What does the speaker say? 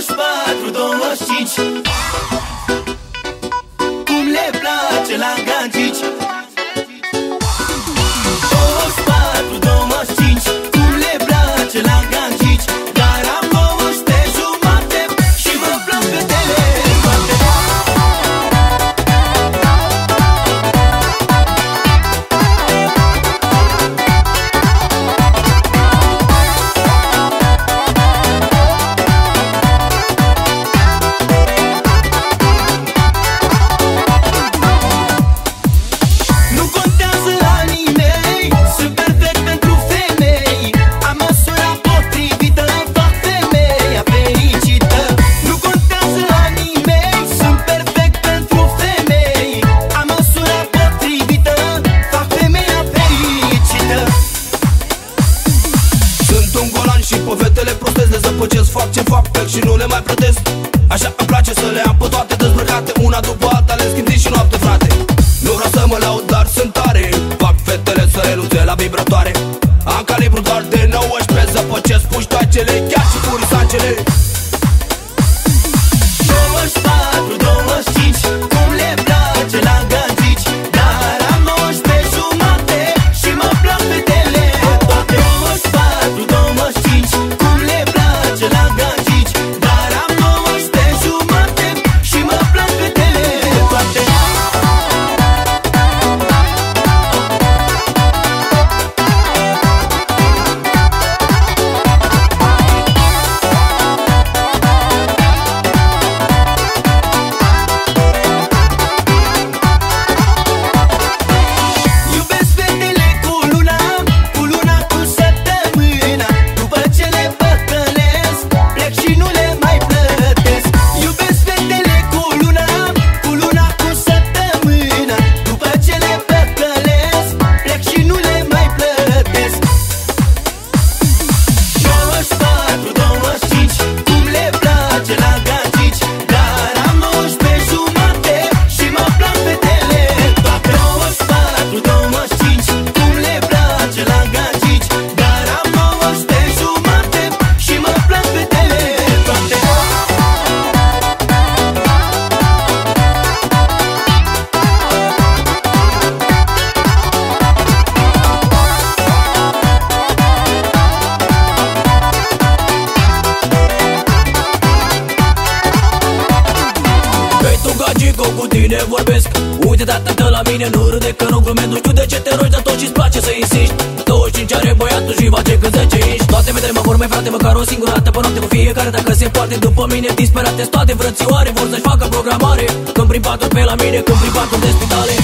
Los quatro dão los tintes. Mai plătesc Așa îmi place să le am pe toate dezbrăcate. Una după alta le schimb zi și noapte frate. Nu vreau să mă laud, dar sunt tare. Fac fetele să renunțe la vibratoare. Am calibru doar de 19 Zăpăcesc puștoacele, Hei tu gagico, cu tine vorbesc. Uite tata de la mine, nu râde că nu glumesc. Nu știu de ce te rogi, dar tot ce-ți place să insiști. 25 are băiatul și face cât 10 inși. Toate fetele mă vor mai frate, măcar o singură dată Pe noapte cu fiecare dacă se poate După mine disperate. Toate frățioare Vor să-și facă programare. Când prin patru pe la mine, când prin patru de spitale